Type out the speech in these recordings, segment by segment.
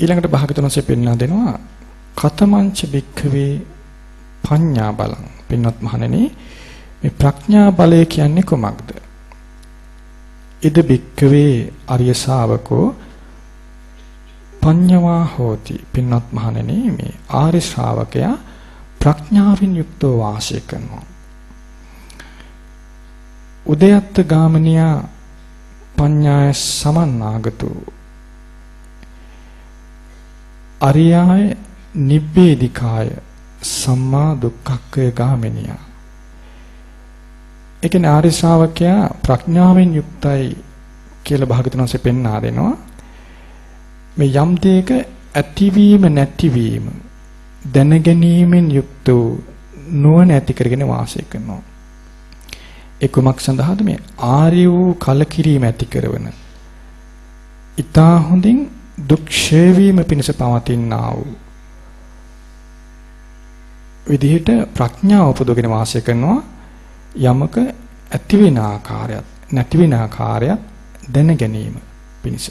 ඊළඟට භාගතුන්සේ පෙන්වා දෙනවා කතමංච භික්ඛවේ පඤ්ඤා බලං පින්වත් මහණෙනි මේ ප්‍රඥා බලය කියන්නේ කොමක්ද? ඉද භික්ඛවේ අරිය ශාවකෝ පඤ්ඤවා හෝති පින්වත් මහණෙනි මේ ආර්ය ශ්‍රාවකයා ප්‍රඥාවෙන් යුක්තව වාසය කරනවා. උදයත්ත ගාමනියා පඤ්ඤාය සමන්නාගතු අරියාය නිබ්බේධිකාය සම්මා දුක්ඛක්ඛය ගාමිනියා. ඒ කියන්නේ ආර්ය ශ්‍රාවකයා ප්‍රඥාවෙන් යුක්තයි කියලා භාගතුන් වහන්සේ පෙන්වා දෙනවා. මේ යම් දෙයක ඇතිවීම නැතිවීම දැනගැනීමෙන් යුක්ත වූ නුවණ ඇති කරගෙන වාසය කරනවා. ඒ කුමක් සඳහාද? මේ ආර්ය වූ කලකිරීම ඇති කරන ඊතා හොඳින් දුක් ඡේවීම පිණිස පවතිනා වූ විදිහට ප්‍රඥාව උපදවගෙන වාසය කරනවා. යමක ඇති වෙන ආකාරයත් නැති වෙන ආකාරයත් දැන ගැනීම පිණිස.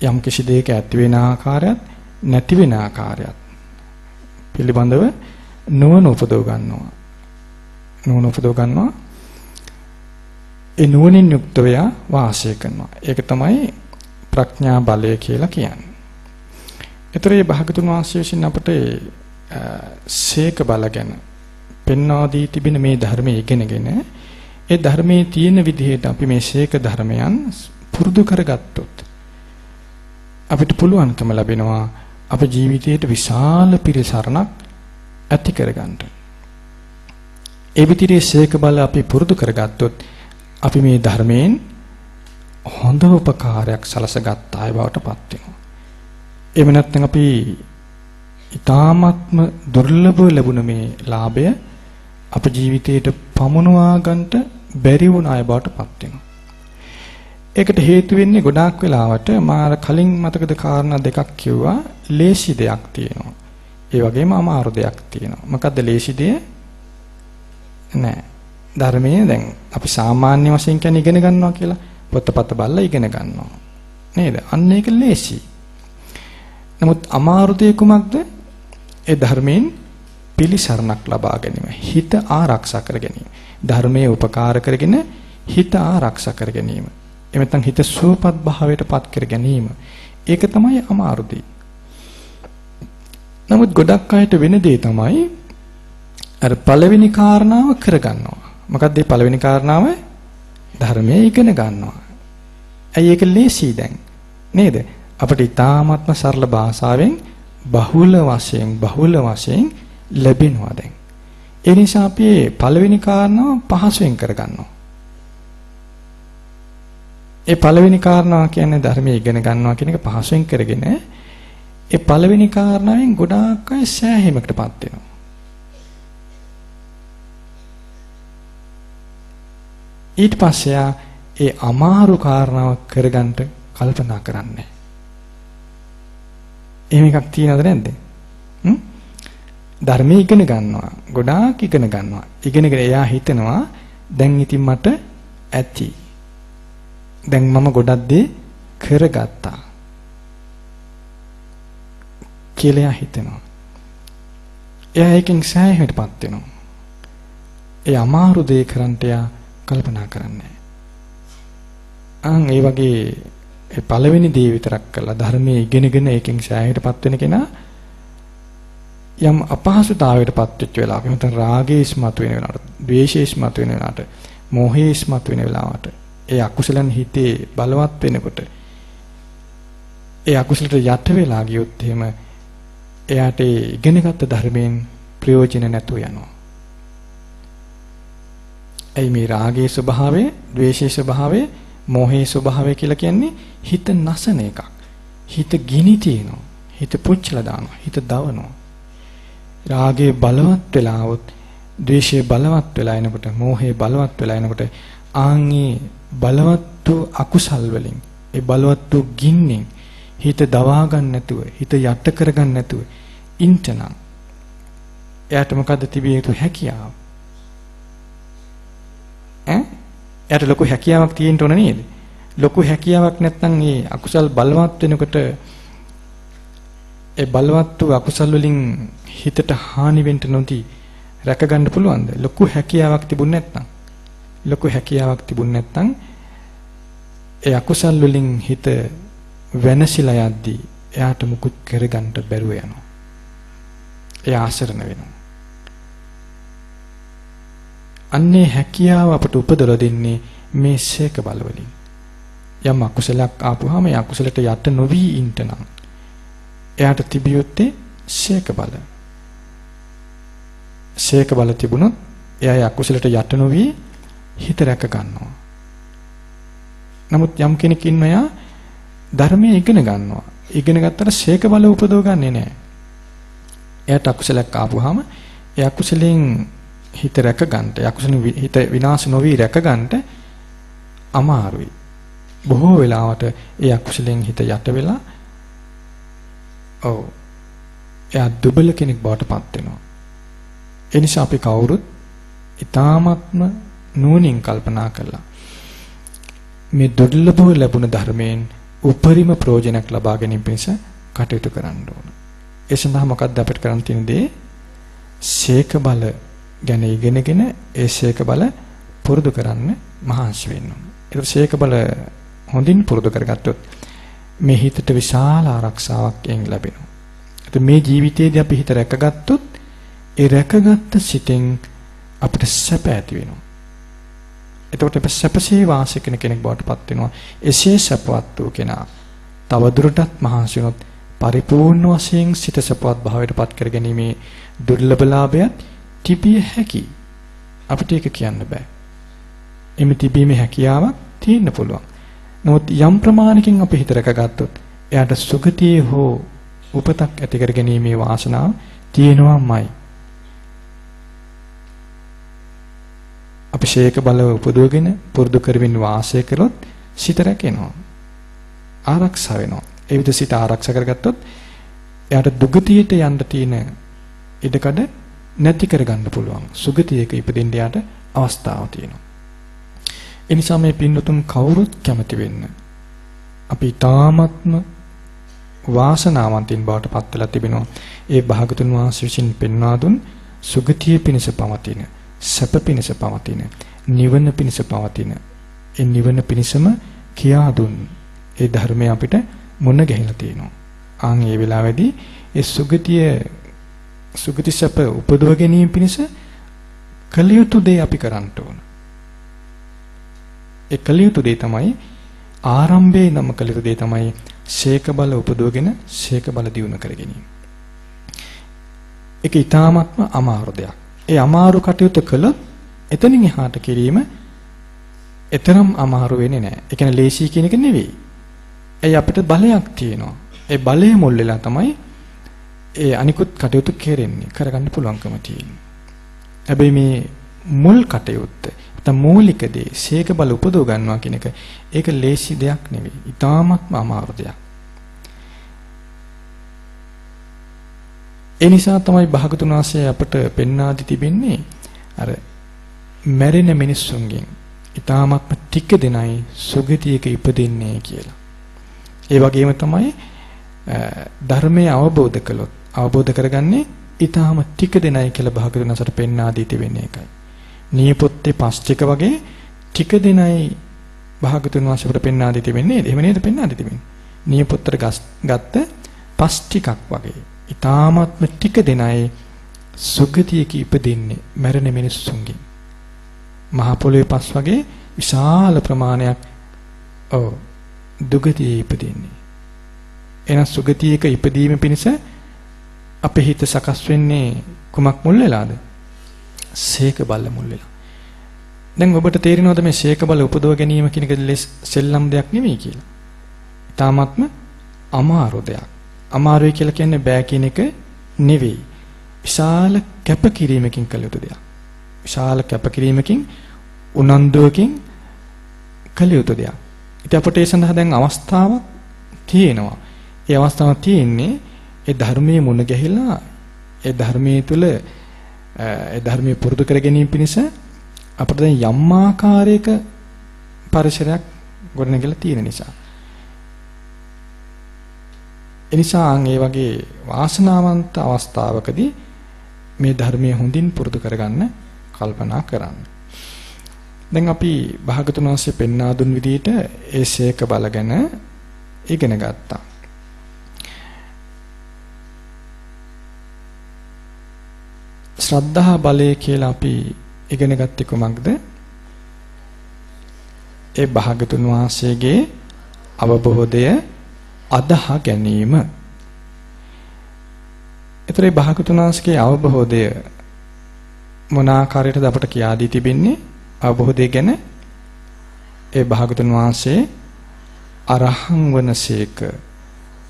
යම් කිසි දෙයක ඇති වෙන ආකාරයත් නැති වෙන ආකාරයත් පිළිබඳව නුවණ උපදව ගන්නවා. නුවණ උපදව ගන්නවා. ඒ නුවණින් යුක්තව වාසය කරනවා. ඒක තමයි ප්‍රඥා බලය කියලා කියන්නේ. ඒතර මේ භාගතුන් වහන්සේ විසින් අපට සීක බල ගැන පෙන්වා දී තිබෙන මේ ධර්මයේ ඉගෙනගෙන ඒ ධර්මයේ තියෙන විදිහට අපි මේ සීක ධර්මයන් පුරුදු කරගත්තොත් අපිට පුළුවන්කම ලැබෙනවා අපේ ජීවිතයට විශාල පිරිසරණක් ඇති කරගන්න. ඒ විදිහේ සීක බල අපි පුරුදු කරගත්තොත් අපි මේ ධර්මයෙන් හොඳ උපකාරයක් සලසගත් අය බවට පත් වෙනවා. එහෙම නැත්නම් අපි ඊ타ත්ම දුර්ලභව ලැබුණ මේ ලාභය අප ජීවිතයට පමුණවා ගන්නට බැරි වුණ අය බවට පත් වෙනවා. ඒකට හේතු වෙන්නේ ගොඩාක් වෙලාවට මාර කලින් මතකද කාරණා දෙකක් කිව්වා ලේසි දෙයක් තියෙනවා. ඒ වගේම අමාරු දෙයක් තියෙනවා. මොකද්ද ලේසි දෙය? නෑ. ධර්මයේ දැන් අපි සාමාන්‍ය වශයෙන් කියන්නේ ඉගෙන ගන්නවා කියලා. පොතපත බලලා ඉගෙන ගන්නවා. නේද? අන්න ඒක ලේසි. නමුත් අමාරු දේ කුමක්ද? ඒ ධර්මයෙන් පිළිසරණක් ලබා ගැනීම. හිත ආරක්ෂා කර ගැනීම. ධර්මයේ උපකාර කරගෙන හිත ආරක්ෂා කර ගැනීම. එමෙතන හිත සුවපත් භාවයට පත් කර ගැනීම. ඒක තමයි අමාරු දේ. නමුත් ගොඩක් අයට වෙන දේ තමයි අර පළවෙනි කාරණාව කරගන්නවා. මොකක්ද මේ පළවෙනි කාරණාව? ධර්මයේ ඉගෙන ගන්නවා. ඇයි ඒක ලේසි දැන්? නේද? අපිට ඊ타ත්ම සරල භාෂාවෙන් බහුල වශයෙන් බහුල වශයෙන් ලැබෙනවා දැන්. ඒ නිසා අපි පළවෙනි කාරණාව පහසුවෙන් කරගන්නවා. ඒ පළවෙනි කාරණාව කියන්නේ ධර්මයේ ඉගෙන ගන්නවා කියන එක පහසුවෙන් කරගෙන ඒ පළවෙනි කාරණාවෙන් ගොඩාක් අය සෑහීමකටපත් වෙනවා. ඊට පස්සේ ඒ අමාරු කාරණාවක් කරගන්න කල්පනා කරන්නේ. එහෙම එකක් තියනවද නැද්ද? හ්ම්? ධර්මයේ ඉගෙන ගන්නවා. ගොඩාක් ඉගෙන ගන්නවා. ඉගෙනගෙන එයා හිතනවා දැන් ඉතින් මට ඇති. දැන් මම ගොඩක් දේ කරගත්තා. කියලා හිතෙනවා. එයා ඒකෙන් සෑහීමටපත් වෙනවා. ඒ අමාරු දේ කරන්ට එයා කල්පනා කරන්නේ අන් ඒ වගේ ඒ පළවෙනි දේ විතරක් කළා ධර්මයේ ඉගෙනගෙන ඒකෙන් ඡායයටපත් වෙන කෙනා යම් අපහසුතාවයකටපත් වෙච්ච වෙලාවක නැත්නම් රාගයේ ඉස්මතු වෙන වෙලාවට, ද්වේෂයේ ඉස්මතු වෙන වෙලාවට, මෝහයේ ඉස්මතු වෙන වෙලාවට, ඒ අකුසලන් හිතේ බලවත් වෙනකොට ඒ අකුසලට යට වෙලා ගියොත් එහෙම එයාට ඉගෙනගත්ත ධර්මයෙන් ප්‍රයෝජන නැතුව යනවා. ඇයි මේ රාගයේ ස්වභාවය, ද්වේෂයේ ස්වභාවය, මෝහයේ ස්වභාවය කියලා කියන්නේ හිත නසන එකක්. හිත ගිනි තියනවා. හිත පුච්චලා දානවා. හිත දවනවා. රාගයේ බලවත් වෙලා આવොත්, ද්වේෂයේ බලවත් වෙලා එනකොට, මෝහයේ බලවත් වෙලා එනකොට ආන්ගේ බලවත් වූ අකුසල් වලින්, ඒ බලවත් වූ ගින්නෙන් හිත දවා ගන්න නැතුව, හිත යට කර ගන්න නැතුව ඉන්ටනම් එයාට මොකද්ද තිබිය යුතු හැකියාව? එයාට ලොකු හැකියාවක් තියෙන්න ඕන නේද? ලොකු හැකියාවක් නැත්නම් ඒ අකුසල් බලවත් වෙනකොට ඒ බලවත් වූ අකුසල් වලින් හිතට හානි වෙන්න නොදී රැක ගන්න පුළුවන්ද? ලොකු හැකියාවක් තිබුණ නැත්නම්. ලොකු හැකියාවක් තිබුණ නැත්නම් ඒ අකුසල් වලින් හිත වෙනසිලා යද්දී එයාට මුකුත් කරගන්න බැරුව යනවා. එයා ආසරණ වෙනවා. අන්නේ හැකියාව අපට උපදලා දෙන්නේ මේ ශේක බලවලින්. යම් අකුසලයක් ආපුවාම ඒ අකුසලට යට නොවි ඉන්න නම් එයාට තිබියොත්තේ ශේක බල. ශේක බල තිබුණොත් එයා අකුසලට යට නොවි හිත රැක ගන්නවා. නමුත් යම් කෙනෙක් ඉන්න එයා ධර්මයේ ඉගෙන ගන්නවා. ඉගෙන ගත්තට ශේක බල උපදව ගන්නෙ නෑ. එයාට අකුසලයක් ආපුවාම ඒ අකුසලෙන් හිත රැක ගන්නට, අකුසල හිත විනාශ නොවි රැක ගන්නට අමාරුයි. බොහෝ වෙලාවට ඒ අකුසලෙන් හිත යට වෙලා ඔව් එයා දුබල කෙනෙක් බවට පත් වෙනවා. ඒ නිසා අපි කවුරුත් ඊ타ත්ම නුවණින් කල්පනා කළා. මේ දුර්ලභව ලැබුණ ධර්මයෙන් උපරිම ප්‍රයෝජනයක් ලබා ගැනීම පිණිස කටයුතු කරන්න ඕන. ඒ සඳහා මොකක්ද අපිට කරන්න තියෙන දේ? ශේක බල ගැන ඉගෙනගෙන ඒ ශේක බල පුරුදු කරන්න මහන්සි වෙන්න ඕන. ඒක ශේක බල හොඳින් පුරුදු කරගත්තොත් මේ හිතට විශාල ආරක්ෂාවක් එන් ලැබෙනවා. ඒත් මේ ජීවිතයේදී අපි හිත රැකගත්තොත් ඒ රැකගත්ත සිතෙන් අපිට සැප ඇති වෙනවා. එතකොට අපි සැපසේ වාසය කරන කෙනෙක් බවට පත් වෙනවා. එසේ සැපවත් වූ කෙනා තවදුරටත් මහන්සි වුණොත් පරිපූර්ණ වශයෙන් සිත සපවත් භාවයට පත් කර ගැනීමේ දුර්ලභලාභයත් තිබිය හැකි. අපිට ඒක කියන්න බෑ. එමෙ තිබීමේ හැකියාවක් තියෙන්න පුළුවන්. නමුත් යම් ප්‍රමාණකින් අපි හිත රැකගත්තොත් එයාට සුගතියේ හෝ උපතක් ඇති කර ගැනීමේ වාසනාව තියෙනවාමයි. අපි ශේක බලව උපදවගෙන පුරුදු කරමින් වාසය කළොත් සිත රැකෙනවා. ආරක්ෂා වෙනවා. ඒ විදිහ සිත ආරක්ෂා කරගත්තොත් එයාට දුගතියට යන්න තියෙන ඉඩකඩ නැති කරගන්න පුළුවන්. සුගතියක ඉපදෙන්න යාට අවස්ථාවක් තියෙනවා. ඒ නිසා මේ පින්නතුන් කවුරුත් කැමති වෙන්න. අපි ඊ타ත්ම වාසනාවන්තින් බවට පත් වෙලා තිබෙනවා. ඒ භාගතුන් වහන්සේ විසින් පෙන්වා දුන් සුගතිය පිණිස පවතින, සැප පිණිස පවතින, නිවන පිණිස පවතින. ඒ නිවන පිණිසම කියා දුන් ඒ ධර්මය අපිට මොන ගැහිලා තියෙනවා. ආන් ඒ වෙලාවේදී ඒ සුගතිය සුගති සැප උපදව ගැනීම පිණිස කළ යුතු දේ අපි කරන්න ඕන. ඒ කළ යුතු දේ තමයි ආරම්භයේ නම කළ යුතු දේ තමයි ශේක බල උපදවගෙන ශේක බල දියුණු කර ගැනීම. ඒක ඊටාත්ම අමාරු දෙයක්. ඒ අමාරු කටයුතු කළොත් එතනින් එහාට කිරීම එතරම් අමාරු වෙන්නේ නැහැ. ඒ කියන්නේ ලේසි කියන එක නෙවෙයි. ඇයි අපිට බලයක් තියෙනවා. ඒ බලය මුල් වෙලා තමයි ඒ අනිකුත් කටයුතු කෙරෙන්නේ කරගන්න පුළුවන්කම තියෙන්නේ. හැබැයි මේ මුල් කටයුත්ත නැත්නම් මූලික දේ ශේක බල උපදව ගන්නවා කියන එක ඒක ලේසි දෙයක් නෙවෙයි. ඊටාත්ම අමාරු දෙයක්. ඒ නිසා තමයි භාගතුන් වහන්සේ අපට පෙන්වා දී තිබෙන්නේ අර මැරෙන මිනිස්සුන්ගෙන් ඊටාත්ම ටික දෙනයි සුගතියක ඉපදින්නේ කියලා. ඒ වගේම තමයි ධර්මය අවබෝධ කළොත් අවබෝධ කරගන්නේ ඊටාම ටික දෙනයි කියලා භාගතුන් අසට පෙන්වා දී තිබෙන්නේ ඒකයි. නියපොත්තේ පස්තික වගේ ටික දෙනයි භාගතුන් වහන්සේට පෙන්වා දී තිබෙන්නේ. එහෙම නේද පෙන්වා දී තිබෙන්නේ. නියපොත්තට ගත්ත පස් ටිකක් වගේ. ඊටාමත්ම ටික දෙනයි සුගතියක ඉපදින්නේ මැරෙන මිනිස්සුන්ගෙන්. මහ පොළොවේ පස් වගේ විශාල ප්‍රමාණයක් ඔව් දුගතියේ ඉපදෙන්නේ. එහෙනම් සුගතියක ඉපදීම පිණිස අපේ හිත සකස් වෙන්නේ කුමක් මුල් වෙලාද? සීක බල්ල මුල් වෙලා. දැන් ඔබට තේරෙනවද මේ සීක බල උපදව ගැනීම කියන එක සෙල්ලම් දෙයක් නෙමෙයි කියලා. ඊටාත්ම අමාරු දෙයක්. අමාරුයි කියලා කියන්නේ බෑ කියන එක නෙවෙයි. විශාල කැපකිරීමකින් කළ යුතු දෙයක්. විශාල කැපකිරීමකින් උනන්දුවකින් කළ යුතු දෙයක්. ඉතින් අපට ඒ සඳහා දැන් අවස්ථාවක් තියෙනවා. ඒ අවස්ථාව තියෙන්නේ ඒ ධර්මයේ මුණ ගැහිලා ඒ ධර්මයේ තුල ඒ ධර්මයේ පුරුදු කර ගැනීම පිණිස අපිට දැන් යම් ආකාරයක පරිසරයක් ගොඩනැගිලා තියෙන නිසා. එනිසා ඒ වගේ වාසනාවන්ත අවස්ථාවකදී මේ ධර්මයේ හොඳින් පුරුදු කරගන්න කල්පනා කරන්න. දැන් අපි භාගතුන් වහන්සේ පෙන්වා දුන් විදිහට ඒ ශේක බල ගැන ඉගෙන ගත්තා. ශ්‍රද්ධා බලය කියලා අපි ඉගෙන ගත්තේ කොමක්ද? ඒ භාගතුන් වහන්සේගේ අවබෝධය අදහ ගැනීම. ඒතරේ භාගතුන් වහන්සේගේ අවබෝධය මොන ආකාරයකටද අපට කියා දී තිබෙන්නේ? අවබෝධය ගැන ඒ භාගතුන් වහන්සේ අරහං වනසේක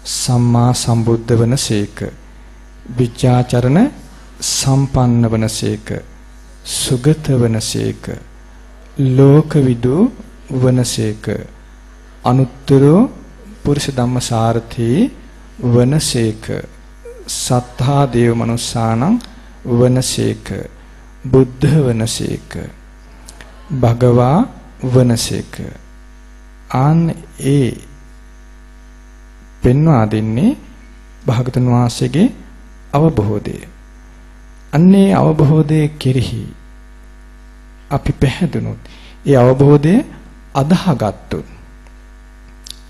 සම්මා සම්බුද්ධ වනසේක විචාචරණ සම්පන්න වනසේක සුගත වනසේක ලෝකවිදු වනසේක අනුත්තරෝ පුරුෂ ධම්මසාරථී වනසේක සත්තා දේව මනුස්සානං වනසේක බුද්ධ වනසේක භගවා වනසේක ආන් ඒ පෙන්වා දෙන්නේ භාගතුන් වහන්සේගේ අවබෝධය. අන්නේ අවබෝධයේ කෙරෙහි අපි පැහැදුනොත් ඒ අවබෝධය අදාහගත්තොත්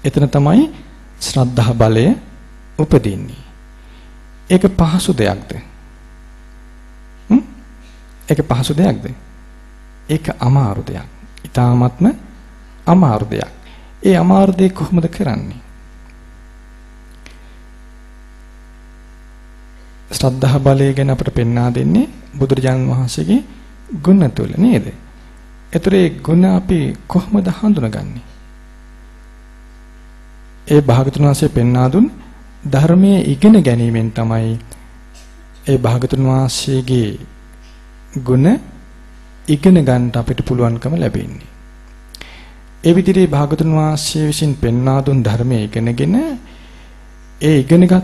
එතන තමයි ශ්‍රද්ධා බලය උපදින්නේ. ඒක පහසු දෙයක්ද? හ්ම්? ඒක පහසු දෙයක්ද? ඒක අමාරු දෙයක්. ඊ타ත්ම අමාරු දෙයක්. ඒ අමාරු දේ කොහොමද කරන්නේ? ශ්‍රද්ධා බලය ගැන අපට පෙන්වා දෙන්නේ බුදුරජාණන් වහන්සේගේ ගුණ තුල නේද? ඒතර ඒ ගුණ අපි කොහොමද හඳුනගන්නේ? ඒ භාගතුන් වහන්සේ පෙන්වා දුන් ධර්මයේ ඉගෙන ගැනීමෙන් තමයි ඒ භාගතුන් වහන්සේගේ ගුණ ඉගෙන ගන්නට අපිට පුළුවන්කම ලැබෙන්නේ. ඒ විදිහේ භාගතුන් වහන්සේ විසින් පෙන්වා දුන් ධර්මයේ ඉගෙනගෙන ඒ ඉගෙනගත්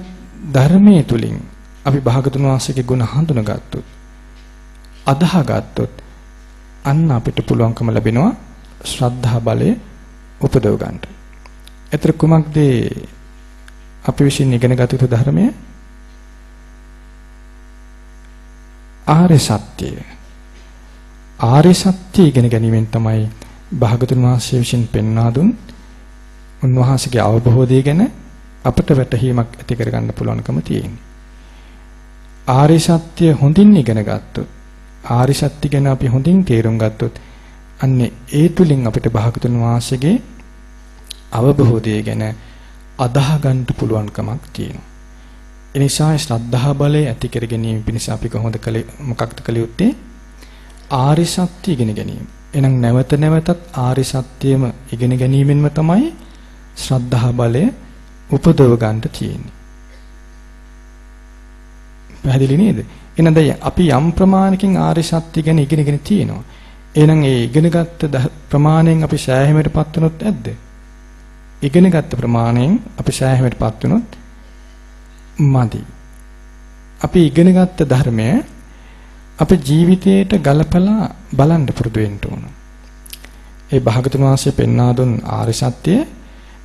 ධර්මයේ තුලින් අපි භාගතුන් වහන්සේගේ ගුණ හඳුනගත්තොත් අදාහගත්තොත් අන්න අපිට පුළුවන්කම ලැබෙනවා ශ්‍රද්ධා බලය උපදව ගන්නට. ඒතර කුමක්ද අපි විසින් ඉගෙන ගත යුතු ධර්මය? ආර්ය සත්‍යය. ආර්ය සත්‍ය ඉගෙන ගැනීමෙන් තමයි භාගතුන් වහන්සේ විසින් පෙන්වා දුන් උන්වහන්සේගේ අවබෝධය ගැන අපට වැටහීමක් ඇති කරගන්න පුළුවන්කම තියෙනවා. ආර්ය සත්‍ය හොඳින් ඉගෙන ගත්තොත් ආර්ය සත්‍ය ගැන අපි හොඳින් තේරුම් ගත්තොත් අන්නේ ඒ තුලින් අපිට භාගතුන් වහන්සේගේ අවබෝධය ගැන අදාහ ගන්න පුළුවන්කමක් තියෙනවා. ඒ නිසා ශ්‍රද්ධා බලය ඇති කර ගැනීම පිණිස අපි කොහොමද කලේ මොකක්ද කළ යුත්තේ? ආර්ය සත්‍ය ඉගෙන ගැනීම. එහෙනම් නැවත නැවතත් ආර්ය සත්‍යයම ඉගෙන ගැනීමෙන්ම තමයි ශ්‍රද්ධා බලය උපදව ගන්න තියෙන්නේ. පැහැදිලි නේද? එහෙනම් දැන් අපි යම් ප්‍රමාණකින් ආර්ය සත්‍ය ගැන ඉගෙනගෙන තියෙනවා. එහෙනම් ඒ ඉගෙනගත්ත ප්‍රමාණයෙන් අපි සෑහීමකටපත් වුණොත් ඇද්ද? ඉගෙනගත්ත ප්‍රමාණයෙන් අපි සෑහීමකටපත් වුණොත් මදි. අපි ඉගෙනගත්ත ධර්මය අපේ ජීවිතයට ගලපලා බලන්න පුරුදු වෙන්න ඕන. ඒ භාගතුන් වහන්සේ පෙන්වා දුන් ආර්ය සත්‍ය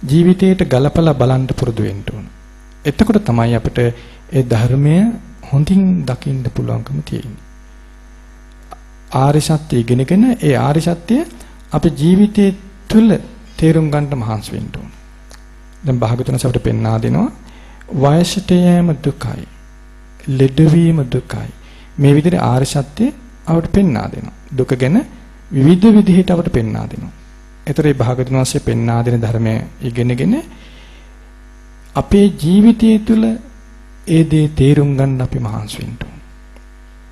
ජීවිතයට ගලපලා බලන්න පුරුදු වෙන්න ඕන. එතකොට තමයි අපිට ඒ ධර්මය හොඳින් දකින්න පුළුවන්කම තියෙන්නේ. ආර්ය සත්‍ය ඉගෙනගෙන ඒ ආර්ය සත්‍ය අපේ ජීවිතයේ තුල තේරුම් ගන්න මහන්සි වෙන්න ඕන. දැන් භාගතුන් අපිට පෙන්වා දෙනවා වයසට යෑම දුකයි. ලෙඩවීම දුකයි. මේ විදිහට ආර්ය සත්‍ය අපට පෙන්වා දෙනවා. දුක ගැන විවිධ විදිහට අපට පෙන්වා දෙනවා. ඒතර මේ භාගතුන් වහන්සේ පෙන්වා දෙන ධර්මය ඉගෙනගෙන අපේ ජීවිතය තුළ ඒ දේ තේරුම් ගන්න අපි මහන්සි වෙන්න